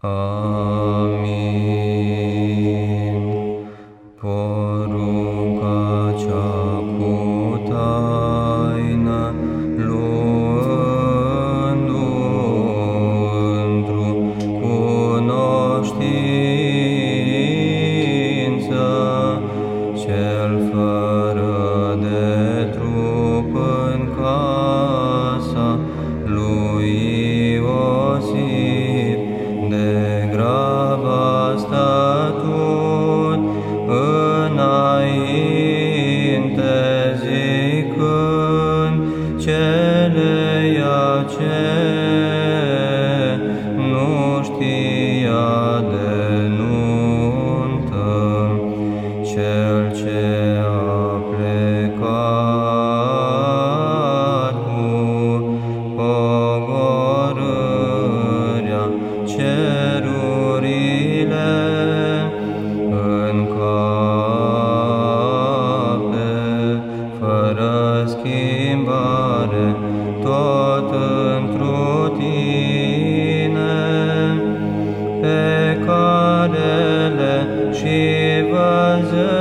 Amen. Amin. Stătut înainte zicând celeia ce nu știa de nuntă, cel ce a plecat cu pogorârea cerurii schimbare, tot întru tine, pe carele și văzând.